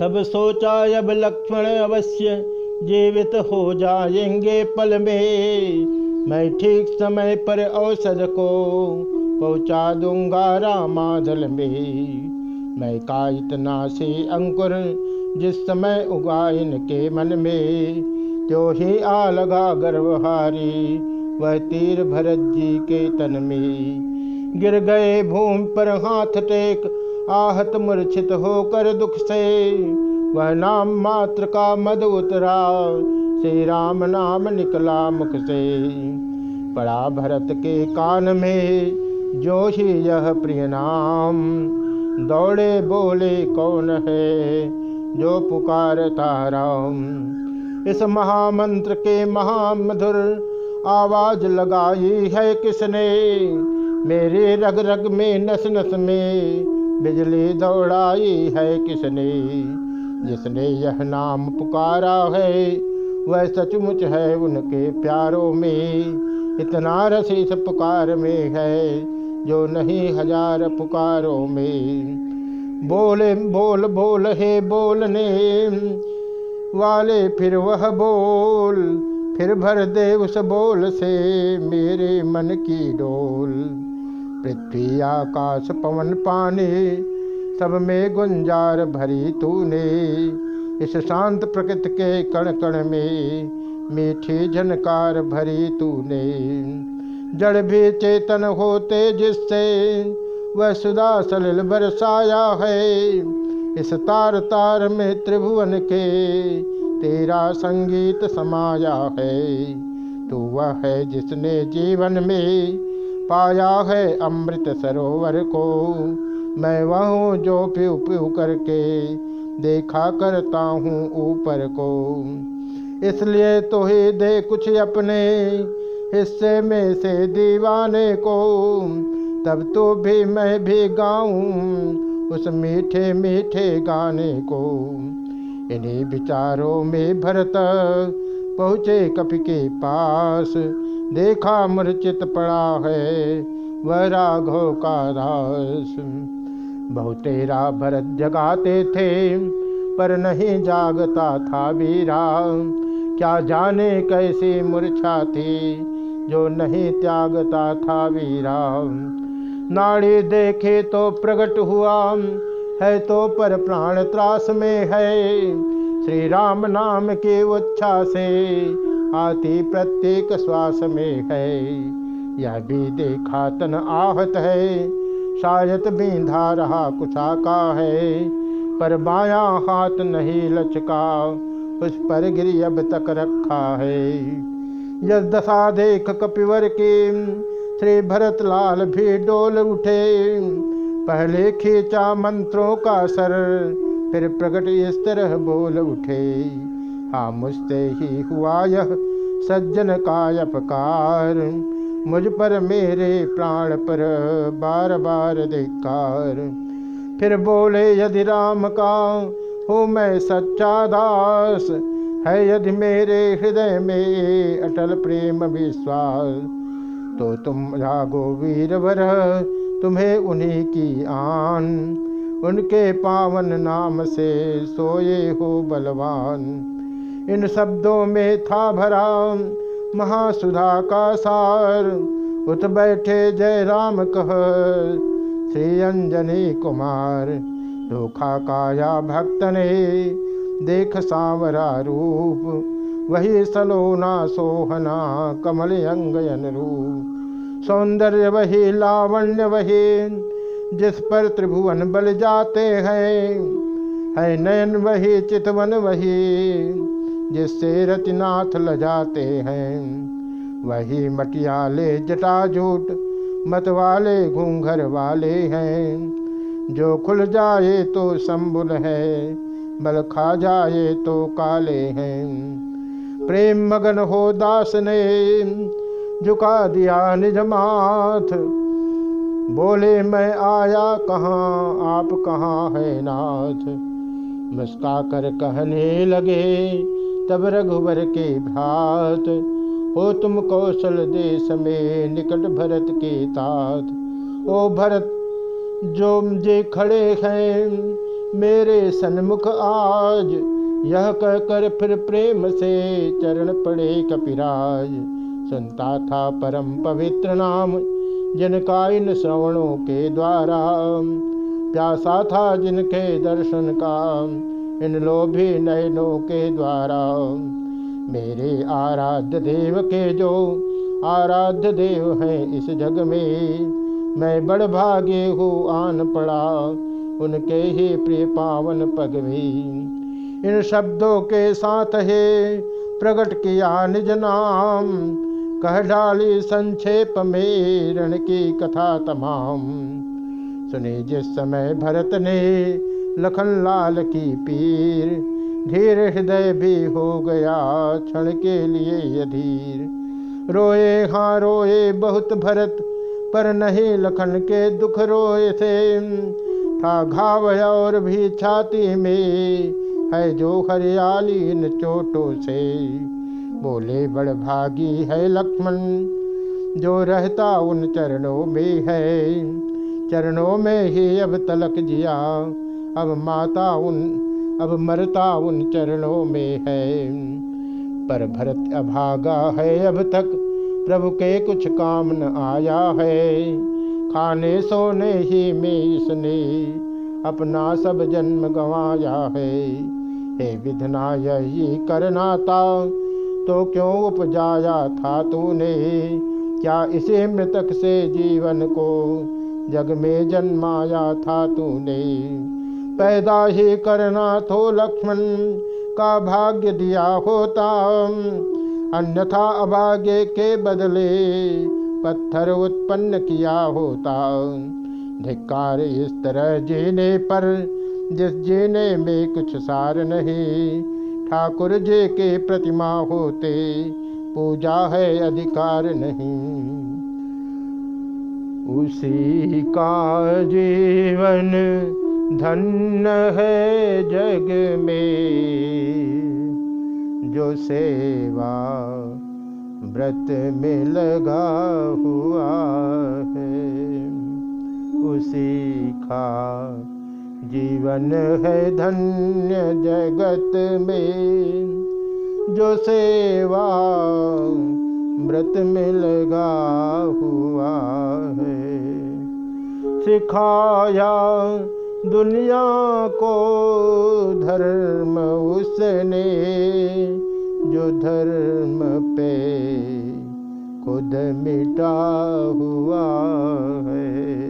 तब सोचा अब लक्ष्मण अवश्य जीवित हो जाएँगे पल में। मैं ठीक समय पर औषध को पहुँचा दूँगा रामादल में। मैं का इतना से अंकुर जिस समय उगा इनके मन में, त्यो ही आ लगा गर्वहारी वह तीर भरत जी के तन में। गिर गए भूमि पर हाथ टेक आहत मूर्छित होकर दुख से, वह नाम मात्र का मद उतरा। श्री राम नाम निकला मुख से। पड़ा भरत के कान में जो ही यह प्रिय नाम, दौड़े बोले कौन है जो पुकारता राम। इस महामंत्र के महामधुर आवाज़ लगाई है किसने? मेरे रग रग में नस नस में बिजली दौड़ाई है किसने? जिसने यह नाम पुकारा है, वह सचमुच है उनके प्यारों में। इतना रस इस पुकार में है, जो नहीं हज़ार पुकारों में। बोले, बोल बोल है बोलने वाले फिर वह बोल, फिर भर दे उस बोल से मेरे मन की डोल। पृथ्वी आकाश पवन पानी, सब में गुंजार भरी तूने। इस शांत प्रकृति के कण कण में मीठी झनकार भरी तूने। जड़ भी चेतन होते जिससे वह सुधा सलिल बरसाया है। इस तार तार में त्रिभुवन के तेरा संगीत समाया है। तू वह है जिसने जीवन में पाया है अमृत सरोवर को। मैं वह जो प्यू प्यू करके देखा करता हूँ ऊपर को। इसलिए तो ही दे कुछ अपने हिस्से में से दीवाने को। तब तो भी मैं भी गाऊं उस मीठे मीठे गाने को। इन्हीं विचारों में भरत पहुँचे कपि के पास। देखा मूर्चित पड़ा है वह राघव का रास। बहुतेरा भरत जगाते थे, पर नहीं जागता था वीरा। क्या जाने कैसी मूर्छा थी जो नहीं त्यागता था वीरा। नाड़ी देखे तो प्रकट हुआ, है तो पर प्राण त्रास में है। श्री राम नाम के उच्छा से आती प्रत्येक श्वास में है। यह भी देखा तन आहत है। शायद बींधा रहा कुछा का है। पर बाया हाथ नहीं लचका, उस पर गिरी अब तक रखा है। यह दशा देख कपिवर के, श्री भरत लाल भी डोल उठे। पहले खींचा मंत्रों का सर फिर प्रकट इस तरह बोल उठे हाँ मुझसे ही हुआ यह सज्जन का अपकार। मुझ पर मेरे प्राण पर बार बार धिकार फिर बोले, यदि राम का हो मैं सच्चा दास, है यदि मेरे हृदय में अटल प्रेम विश्वास तो तुम जागो वीरवर, तुम्हें उन्हीं की आन। उनके पावन नाम से सोए हो बलवान। इन शब्दों में था भरा महासुधा का सार। उठ बैठे जय राम कह, श्री अंजनी कुमार, धोखा काया भक्त ने, देख सांवरा रूप। वही सलोना सोहना कमल अंगयन रूप। सौंदर्य वही, लावण्य वही जिस पर त्रिभुवन बल जाते हैं, है नयन वही, चितवन वही, जिससे रतिनाथ जाते हैं। वही मटियाले जटाजूट मत वाले घूंघर वाले हैं। जो खुल जाए तो संबुल है, बल खा जाए तो काले हैं। प्रेम मगन हो दास ने झुका दिया निज माथ बोले, मैं आया कहाँ? आप कहाँ है नाथ? मुस्का कर कहने लगे, तब रघुवर के भ्रात, हो तुम कौशल देश में निकट भरत के तात। ओ भरत, जो जे खड़े हैं मेरे सन्मुख आज, यह कहकर फिर प्रेम से चरण पड़े कपिराज। सुनता था परम पवित्र नाम जिनका इन श्रवणों के द्वारा। प्यासा था जिनके दर्शन का, इन लोभी नयनों के द्वारा। मेरे आराध्य देव के जो आराध्य देव हैं इस जग में, मैं बड़ भागे हूँ, आन पड़ा। उनके ही प्रिय पावन पग भी। इन शब्दों के साथ है प्रकट किया निज नाम। कह डाली संक्षेप में रण की कथा तमाम। सुनी जिस समय भरत ने लखन लाल की पीर, धीर हृदय भी हो गया क्षण के लिए यधीर रोए हाँ रोए बहुत भरत, पर नहीं लखन के दुख रोए थे। था घाव और भी छाती में, है जो हरियाली इन चोटों से। बोले, बड़ भागी है लक्ष्मण, जो रहता उन चरणों में है। चरणों में ही अब तलक जिया, अब माता उन, अब मरता उन चरणों में है। पर भरत अभागा है अब तक, प्रभु के कुछ काम न आया है। खाने, सोने ही में इसने अपना सब जन्म गंवाया है। हे विधना यही करना था तो क्यों उपजाया था तूने? क्या इसे मृतक से जीवन को जग में जन्माया था तूने? पैदा ही करना तो लक्ष्मण का भाग्य दिया होता। अन्यथा अभाग्य के बदले पत्थर उत्पन्न किया होता। धिक्कार इस तरह जीने पर, जिस जीने में कुछ सार नहीं ठाकुर जी के प्रतिमा होते। पूजा है, अधिकार नहीं। उसी का जीवन धन्य है जग में। जो सेवा व्रत में लगा हुआ है, उसी का जीवन है धन्य जगत में। जो सेवा व्रत में लगा हुआ है। सिखाया दुनिया को धर्म उसने। जो धर्म पे खुद मिटा हुआ है।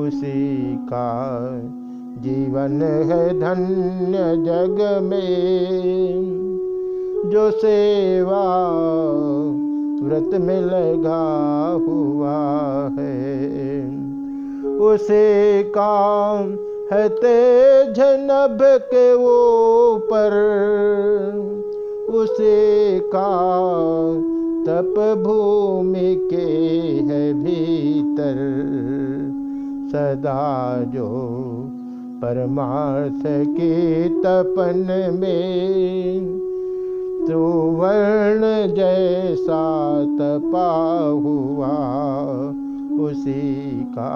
उसी का जीवन है धन्य जग में। जो सेवा व्रत में लगा हुआ है, उसे काम है तेज नभ के ऊपर। उसे का तप भूमि के है भीतर। सदा जो परमार्थ के तपन में त्रुवर्ण वर्ण जैसा तपा हुआ, उसी का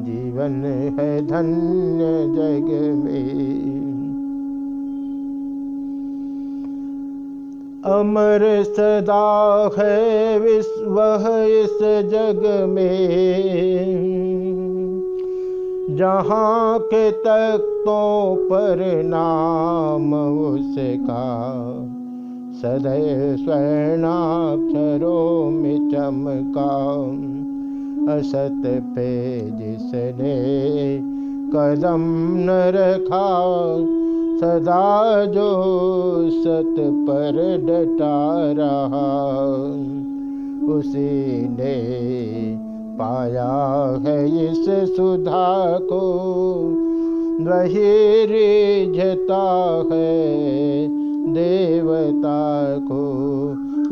जीवन है धन्य जग में। अमर सदा है विश्व इस जग में। जहाँ के तख्तों पर नाम उसका, सदैव स्वर्णाक्षरों में चमका। असत पे जिसने कदम न रखा सदा जो सत पर डटा रहा, उसी ने पाया है इस सुधा को। वही रिझता है देवता को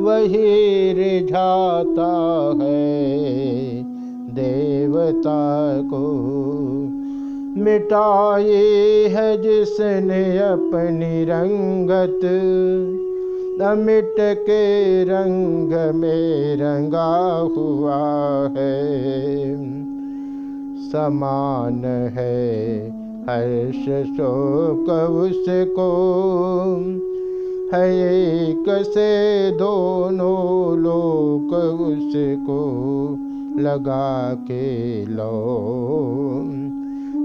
वही रिझाता है देवता को। मिटाई है जिसने अपनी रंगत, अमिट के रंग में रंगा हुआ है। समान है हर्ष शोक उसको, है एक से दोनों लोक उसको लगा के लो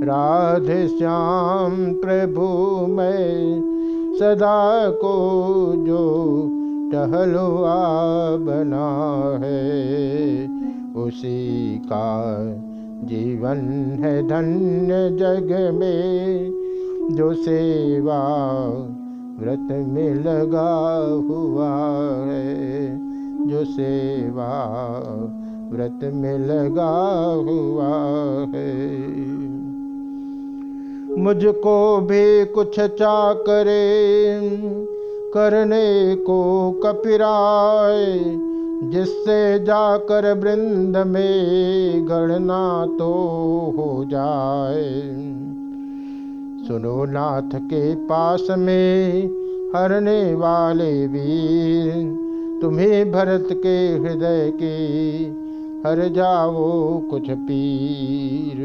राधे श्याम प्रभु मैं सदा को जो टहलुआ बना है, उसी का जीवन है धन्य जग में, जो सेवा व्रत में लगा हुआ है, जो सेवा व्रत में लगा हुआ है। मुझको भी कुछ चा करे करने को कपिराय जिससे जाकर वृंद में गणना तो हो जाए। सुनो नाथ के पास में हरने वाले वीर, तुम्हें भरत के हृदय के हर जाओ कुछ पीर।